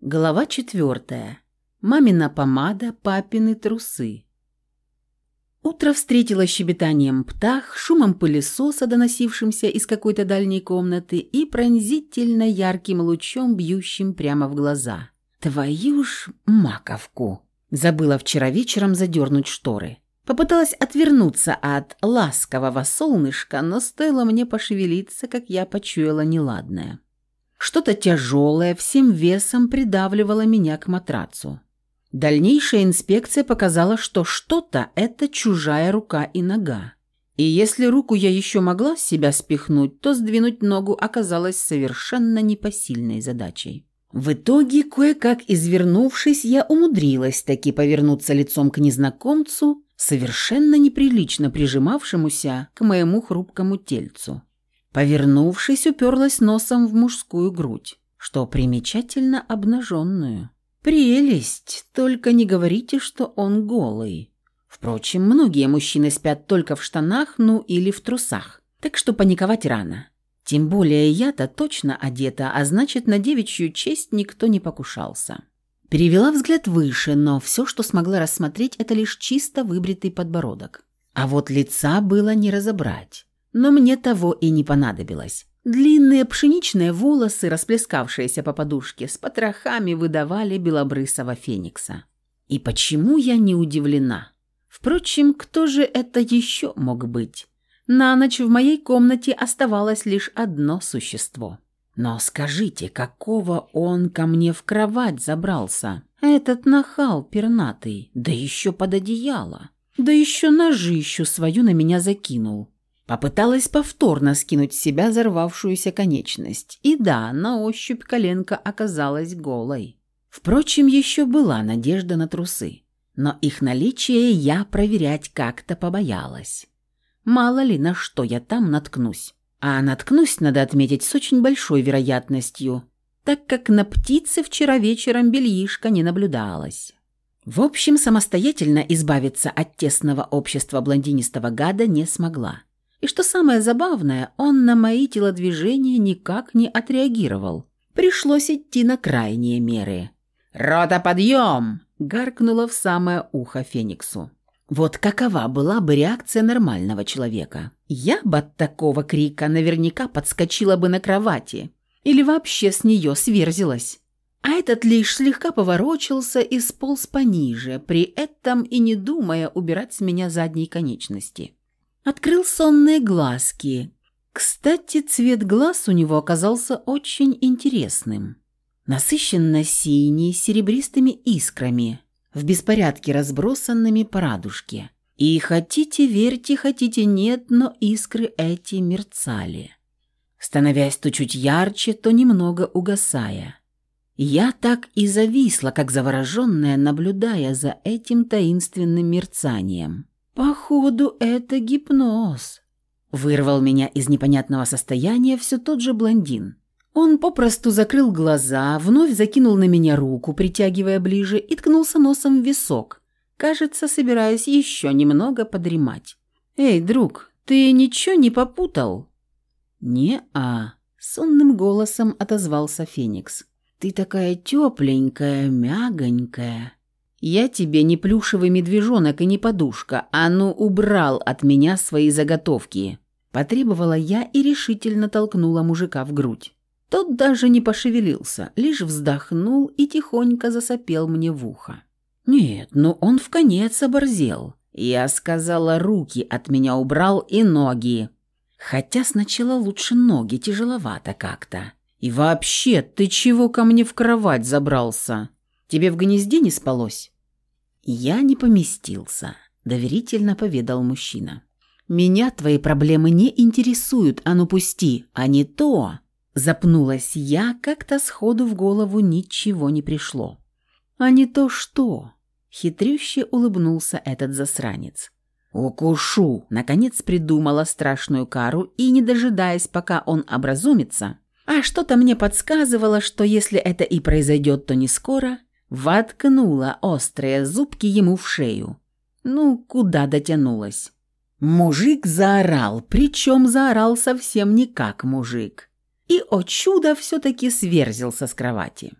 Глава четвертая. Мамина помада, папины трусы. Утро встретило щебетанием птах, шумом пылесоса, доносившимся из какой-то дальней комнаты, и пронзительно ярким лучом, бьющим прямо в глаза. Твою ж маковку! Забыла вчера вечером задернуть шторы. Попыталась отвернуться от ласкового солнышка, но стоило мне пошевелиться, как я почуяла неладное. Что-то тяжелое всем весом придавливало меня к матрацу. Дальнейшая инспекция показала, что что-то – это чужая рука и нога. И если руку я еще могла с себя спихнуть, то сдвинуть ногу оказалось совершенно непосильной задачей. В итоге, кое-как извернувшись, я умудрилась таки повернуться лицом к незнакомцу, совершенно неприлично прижимавшемуся к моему хрупкому тельцу. Повернувшись, уперлась носом в мужскую грудь, что примечательно обнаженную. «Прелесть! Только не говорите, что он голый». Впрочем, многие мужчины спят только в штанах, ну или в трусах, так что паниковать рано. Тем более я-то точно одета, а значит, на девичью честь никто не покушался. Перевела взгляд выше, но все, что смогла рассмотреть, это лишь чисто выбритый подбородок. А вот лица было не разобрать но мне того и не понадобилось. Длинные пшеничные волосы, расплескавшиеся по подушке, с потрохами выдавали белобрысого феникса. И почему я не удивлена? Впрочем, кто же это еще мог быть? На ночь в моей комнате оставалось лишь одно существо. Но скажите, какого он ко мне в кровать забрался? Этот нахал пернатый, да еще под одеяло. Да еще ножищу свою на меня закинул. Попыталась повторно скинуть с себя взорвавшуюся конечность. И да, на ощупь коленка оказалась голой. Впрочем, еще была надежда на трусы. Но их наличие я проверять как-то побоялась. Мало ли, на что я там наткнусь. А наткнусь, надо отметить, с очень большой вероятностью, так как на птице вчера вечером бельишка не наблюдалось. В общем, самостоятельно избавиться от тесного общества блондинистого гада не смогла. И что самое забавное, он на мои телодвижения никак не отреагировал. Пришлось идти на крайние меры. «Рота, подъем!» – гаркнула в самое ухо Фениксу. Вот какова была бы реакция нормального человека? Я бы от такого крика наверняка подскочила бы на кровати или вообще с нее сверзилась. А этот лишь слегка поворочился и сполз пониже, при этом и не думая убирать с меня задние конечности. Открыл сонные глазки. Кстати, цвет глаз у него оказался очень интересным. Насыщенно-синий, с серебристыми искрами, в беспорядке разбросанными по радужке. И хотите верьте, хотите нет, но искры эти мерцали. Становясь то чуть ярче, то немного угасая. Я так и зависла, как завороженная, наблюдая за этим таинственным мерцанием. «Походу, это гипноз», — вырвал меня из непонятного состояния все тот же блондин. Он попросту закрыл глаза, вновь закинул на меня руку, притягивая ближе, и ткнулся носом в висок, кажется, собираясь еще немного подремать. «Эй, друг, ты ничего не попутал?» «Не-а», — сонным голосом отозвался Феникс. «Ты такая тепленькая, мягонькая». «Я тебе не плюшевый медвежонок и не подушка, а ну убрал от меня свои заготовки!» Потребовала я и решительно толкнула мужика в грудь. Тот даже не пошевелился, лишь вздохнул и тихонько засопел мне в ухо. «Нет, ну он в конец оборзел. Я сказала, руки от меня убрал и ноги. Хотя сначала лучше ноги, тяжеловато как-то. И вообще, ты чего ко мне в кровать забрался?» Тебе в гнезде не спалось?» «Я не поместился», — доверительно поведал мужчина. «Меня твои проблемы не интересуют, а ну пусти, а не то!» Запнулась я, как-то сходу в голову ничего не пришло. «А не то что?» — хитрюще улыбнулся этот засранец. «Укушу!» — наконец придумала страшную кару и, не дожидаясь, пока он образумится, а что-то мне подсказывало, что если это и произойдет, то не скоро, воткнула острые зубки ему в шею. Ну, куда дотянулась. Мужик заорал, причем заорал совсем не как мужик. И, о чудо, все-таки сверзился с кровати.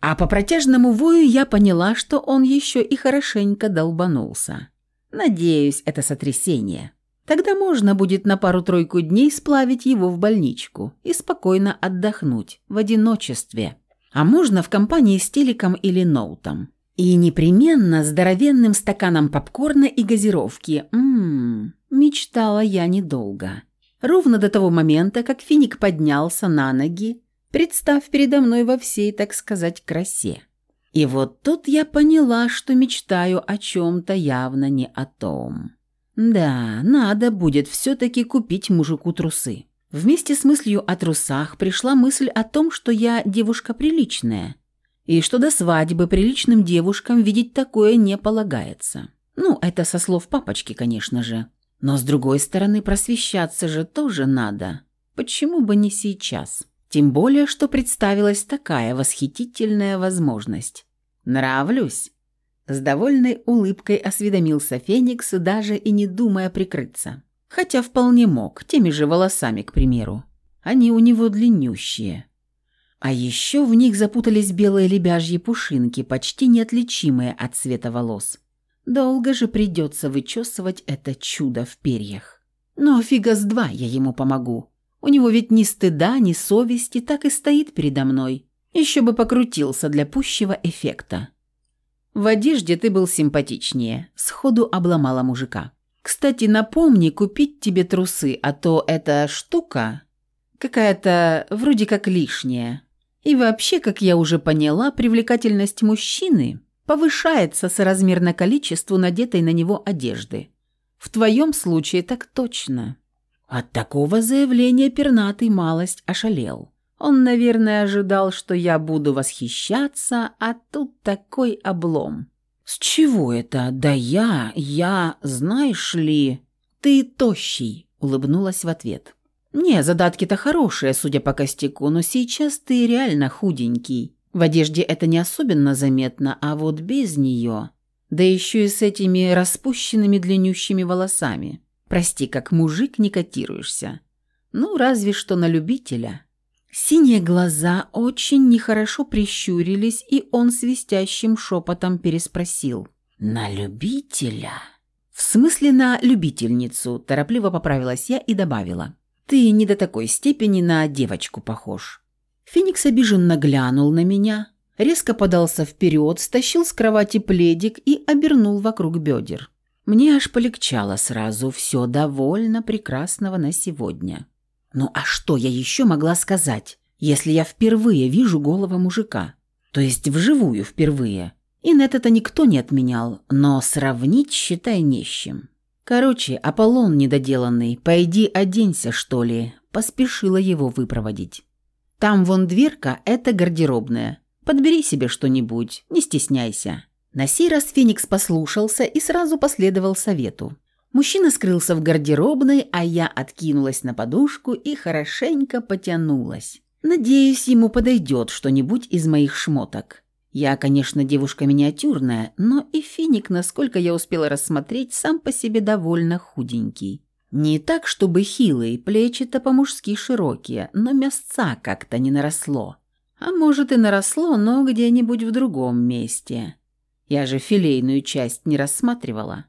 А по протяжному вою я поняла, что он еще и хорошенько долбанулся. Надеюсь, это сотрясение. Тогда можно будет на пару-тройку дней сплавить его в больничку и спокойно отдохнуть в одиночестве. А можно в компании с телеком или ноутом. И непременно здоровенным стаканом попкорна и газировки. Ммм, мечтала я недолго. Ровно до того момента, как финик поднялся на ноги, представ передо мной во всей, так сказать, красе. И вот тут я поняла, что мечтаю о чем-то явно не о том. Да, надо будет все-таки купить мужику трусы. Вместе с мыслью о трусах пришла мысль о том, что я девушка приличная, и что до свадьбы приличным девушкам видеть такое не полагается. Ну, это со слов папочки, конечно же. Но с другой стороны, просвещаться же тоже надо. Почему бы не сейчас? Тем более, что представилась такая восхитительная возможность. «Нравлюсь?» С довольной улыбкой осведомился Феникс, даже и не думая прикрыться. Хотя вполне мог, теми же волосами, к примеру. Они у него длиннющие. А еще в них запутались белые лебяжьи пушинки, почти неотличимые от цвета волос. Долго же придется вычесывать это чудо в перьях. Но фига с два я ему помогу. У него ведь ни стыда, ни совести так и стоит передо мной. Еще бы покрутился для пущего эффекта. В одежде ты был симпатичнее, сходу обломала мужика. Кстати, напомни купить тебе трусы, а то эта штука какая-то вроде как лишняя. И вообще, как я уже поняла, привлекательность мужчины повышается соразмерно количеству надетой на него одежды. В твоем случае так точно. От такого заявления пернатый малость ошалел. Он, наверное, ожидал, что я буду восхищаться, а тут такой облом. «С чего это? Да я, я, знаешь ли...» «Ты тощий», — улыбнулась в ответ. «Не, задатки-то хорошие, судя по костяку, но сейчас ты реально худенький. В одежде это не особенно заметно, а вот без нее... Да еще и с этими распущенными длиннющими волосами. Прости, как мужик не котируешься. Ну, разве что на любителя». Синие глаза очень нехорошо прищурились, и он свистящим шепотом переспросил. «На любителя?» «В смысле на любительницу?» – торопливо поправилась я и добавила. «Ты не до такой степени на девочку похож». Феникс обиженно глянул на меня, резко подался вперед, стащил с кровати пледик и обернул вокруг бедер. Мне аж полегчало сразу, все довольно прекрасного на сегодня. Ну а что я еще могла сказать, если я впервые вижу голого мужика? То есть вживую впервые. Инет это никто не отменял, но сравнить, считай, не с чем. Короче, Аполлон недоделанный, пойди оденься, что ли, поспешила его выпроводить. Там вон дверка, это гардеробная. Подбери себе что-нибудь, не стесняйся. На сей раз Феникс послушался и сразу последовал совету. Мужчина скрылся в гардеробной, а я откинулась на подушку и хорошенько потянулась. Надеюсь, ему подойдет что-нибудь из моих шмоток. Я, конечно, девушка миниатюрная, но и финик, насколько я успела рассмотреть, сам по себе довольно худенький. Не так, чтобы хилый, плечи-то по-мужски широкие, но мясца как-то не наросло. А может и наросло, но где-нибудь в другом месте. Я же филейную часть не рассматривала.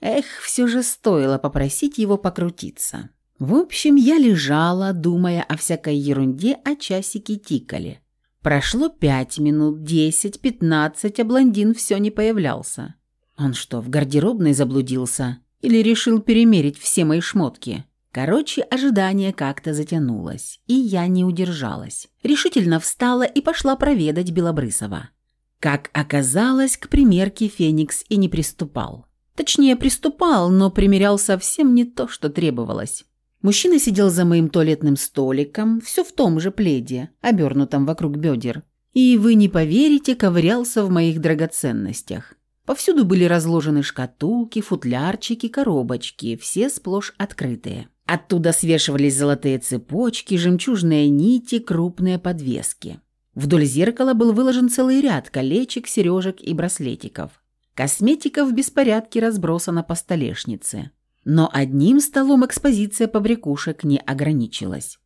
Эх, все же стоило попросить его покрутиться. В общем, я лежала, думая о всякой ерунде, а часики тикали. Прошло пять минут, десять, пятнадцать, а блондин все не появлялся. Он что, в гардеробной заблудился? Или решил перемерить все мои шмотки? Короче, ожидание как-то затянулось, и я не удержалась. Решительно встала и пошла проведать Белобрысова. Как оказалось, к примерке Феникс и не приступал. Точнее, приступал, но примерял совсем не то, что требовалось. Мужчина сидел за моим туалетным столиком, все в том же пледе, обернутом вокруг бедер. И, вы не поверите, ковырялся в моих драгоценностях. Повсюду были разложены шкатулки, футлярчики, коробочки, все сплошь открытые. Оттуда свешивались золотые цепочки, жемчужные нити, крупные подвески. Вдоль зеркала был выложен целый ряд колечек, сережек и браслетиков. Косметика в беспорядке разбросана по столешнице. Но одним столом экспозиция побрякушек не ограничилась.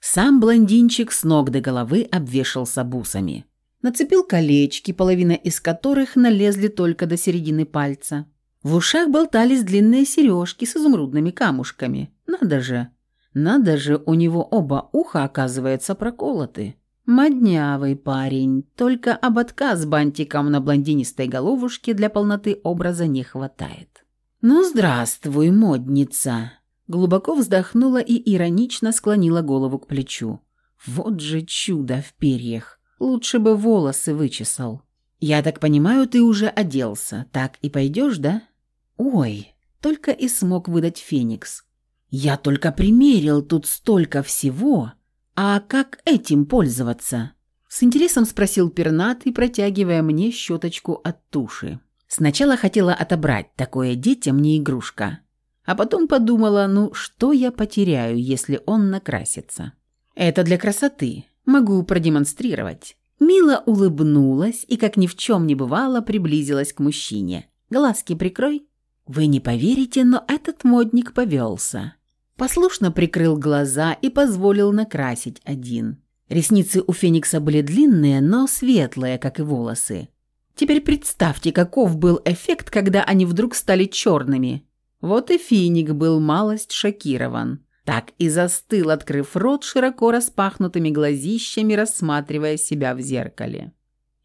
Сам блондинчик с ног до головы обвешался бусами. Нацепил колечки, половина из которых налезли только до середины пальца. В ушах болтались длинные сережки с изумрудными камушками. Надо же, надо же, у него оба уха, оказывается, проколоты. Моднявый парень, только ободка с бантиком на блондинистой головушке для полноты образа не хватает. «Ну, здравствуй, модница!» Глубоко вздохнула и иронично склонила голову к плечу. «Вот же чудо в перьях! Лучше бы волосы вычесал. Я так понимаю, ты уже оделся. Так и пойдешь, да?» «Ой!» — только и смог выдать Феникс. «Я только примерил тут столько всего!» «А как этим пользоваться?» С интересом спросил пернатый, протягивая мне щеточку от туши. Сначала хотела отобрать, такое детям не игрушка. А потом подумала, ну что я потеряю, если он накрасится? Это для красоты. Могу продемонстрировать. Мила улыбнулась и, как ни в чем не бывало, приблизилась к мужчине. «Глазки прикрой». Вы не поверите, но этот модник повелся. Послушно прикрыл глаза и позволил накрасить один. Ресницы у Феникса были длинные, но светлые, как и волосы. Теперь представьте, каков был эффект, когда они вдруг стали черными. Вот и Финик был малость шокирован. Так и застыл, открыв рот широко распахнутыми глазищами, рассматривая себя в зеркале.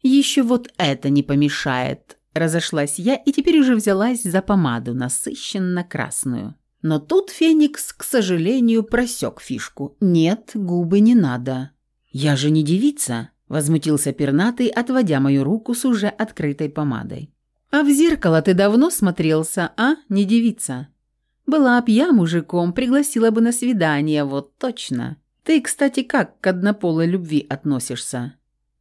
«Еще вот это не помешает», – разошлась я и теперь уже взялась за помаду, насыщенно красную. Но тут Феникс, к сожалению, просек фишку. «Нет, губы не надо». «Я же не девица», – возмутился пернатый, отводя мою руку с уже открытой помадой. «А в зеркало ты давно смотрелся, а, не девица?» «Была б я мужиком, пригласила бы на свидание, вот точно. Ты, кстати, как к однополой любви относишься?»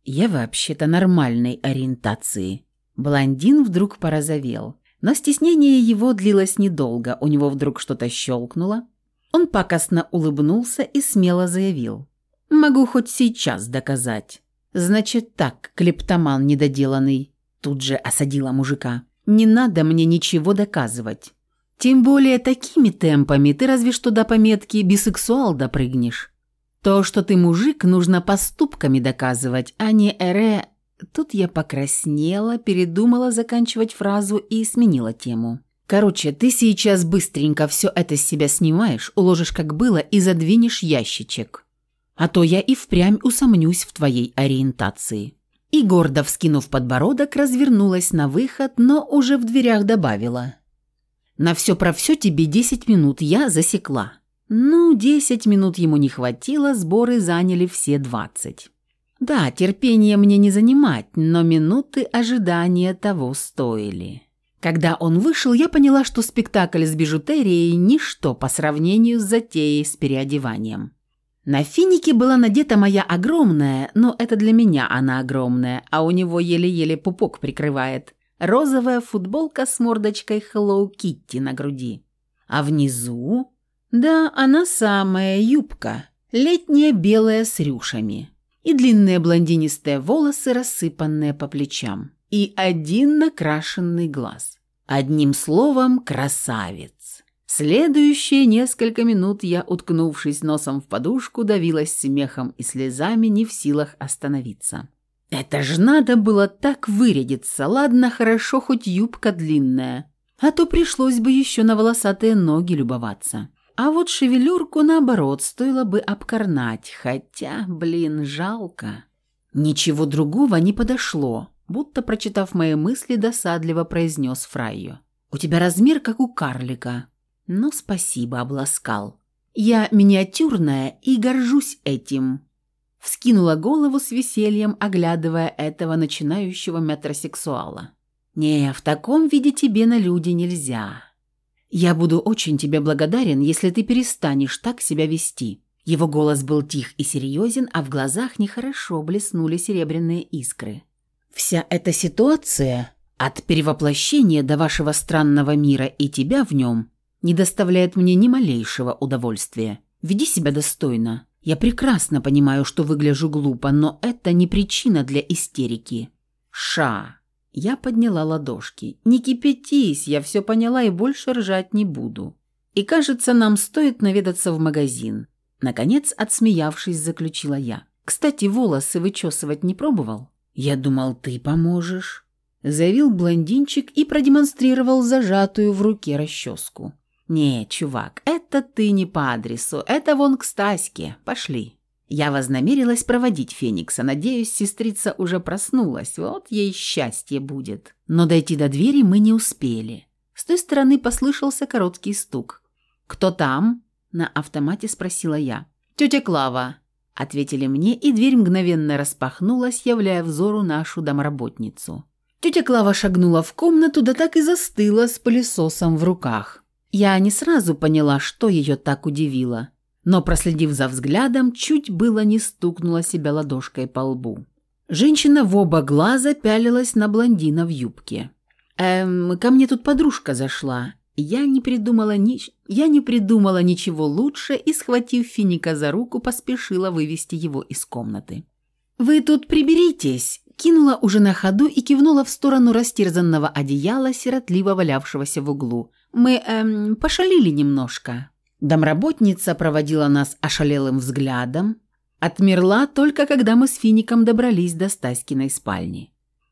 «Я вообще-то нормальной ориентации». Блондин вдруг порозовел. Но стеснение его длилось недолго, у него вдруг что-то щелкнуло. Он пакостно улыбнулся и смело заявил. «Могу хоть сейчас доказать». «Значит так, клептоман недоделанный», тут же осадила мужика. «Не надо мне ничего доказывать. Тем более такими темпами ты разве что до пометки «бисексуал» допрыгнешь. То, что ты мужик, нужно поступками доказывать, а не эре Тут я покраснела, передумала заканчивать фразу и сменила тему. «Короче, ты сейчас быстренько все это с себя снимаешь, уложишь как было и задвинешь ящичек. А то я и впрямь усомнюсь в твоей ориентации». И гордо вскинув подбородок, развернулась на выход, но уже в дверях добавила. «На все про все тебе десять минут я засекла». Ну, десять минут ему не хватило, сборы заняли все двадцать. Да, терпение мне не занимать, но минуты ожидания того стоили. Когда он вышел, я поняла, что спектакль с бижутерией – ничто по сравнению с затеей с переодеванием. На финике была надета моя огромная, но это для меня она огромная, а у него еле-еле пупок прикрывает, розовая футболка с мордочкой Hello Kitty на груди. А внизу, да, она самая юбка, летняя белая с рюшами и длинные блондинистые волосы, рассыпанные по плечам, и один накрашенный глаз. Одним словом, красавец. Следующие несколько минут я, уткнувшись носом в подушку, давилась смехом и слезами, не в силах остановиться. Это ж надо было так вырядиться, ладно, хорошо, хоть юбка длинная, а то пришлось бы еще на волосатые ноги любоваться. А вот шевелюрку, наоборот, стоило бы обкорнать, хотя, блин, жалко. Ничего другого не подошло, будто, прочитав мои мысли, досадливо произнес Фрайо. «У тебя размер, как у карлика». «Ну, спасибо, обласкал. Я миниатюрная и горжусь этим». Вскинула голову с весельем, оглядывая этого начинающего метросексуала. «Не, в таком виде тебе на люди нельзя. «Я буду очень тебе благодарен, если ты перестанешь так себя вести». Его голос был тих и серьезен, а в глазах нехорошо блеснули серебряные искры. «Вся эта ситуация, от перевоплощения до вашего странного мира и тебя в нем, не доставляет мне ни малейшего удовольствия. Веди себя достойно. Я прекрасно понимаю, что выгляжу глупо, но это не причина для истерики. Ша!» Я подняла ладошки. «Не кипятись, я все поняла и больше ржать не буду. И кажется, нам стоит наведаться в магазин». Наконец, отсмеявшись, заключила я. «Кстати, волосы вычесывать не пробовал?» «Я думал, ты поможешь», – заявил блондинчик и продемонстрировал зажатую в руке расческу. «Не, чувак, это ты не по адресу, это вон к Стаське. Пошли». Я вознамерилась проводить Феникса. Надеюсь, сестрица уже проснулась. Вот ей счастье будет. Но дойти до двери мы не успели. С той стороны послышался короткий стук. «Кто там?» – на автомате спросила я. «Тетя Клава», – ответили мне, и дверь мгновенно распахнулась, являя взору нашу домработницу. Тетя Клава шагнула в комнату, да так и застыла с пылесосом в руках. Я не сразу поняла, что ее так удивило но, проследив за взглядом, чуть было не стукнула себя ладошкой по лбу. Женщина в оба глаза пялилась на блондина в юбке. «Эм, ко мне тут подружка зашла. Я не придумала ни... Я не придумала ничего лучше и, схватив Финика за руку, поспешила вывести его из комнаты. «Вы тут приберитесь!» Кинула уже на ходу и кивнула в сторону растерзанного одеяла, сиротливо валявшегося в углу. «Мы, эм, пошалили немножко». Домработница проводила нас ошалелым взглядом, отмерла только когда мы с Фиником добрались до Стаськиной спальни.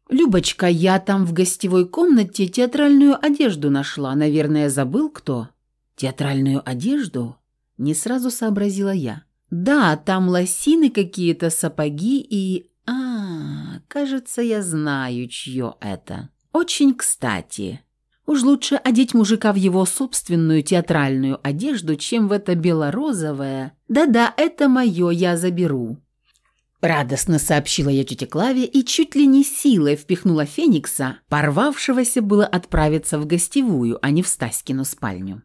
«Любочка, я там в гостевой комнате театральную одежду нашла. Наверное, забыл кто?» «Театральную одежду?» Не сразу сообразила я. «Да, там лосины какие-то, сапоги и... А, кажется, я знаю, чье это. Очень кстати. Уж лучше одеть мужика в его собственную театральную одежду, чем в это белорозовое. Да-да, это мое, я заберу. Радостно сообщила я тете Клаве и чуть ли не силой впихнула Феникса, порвавшегося было отправиться в гостевую, а не в Стаськину спальню.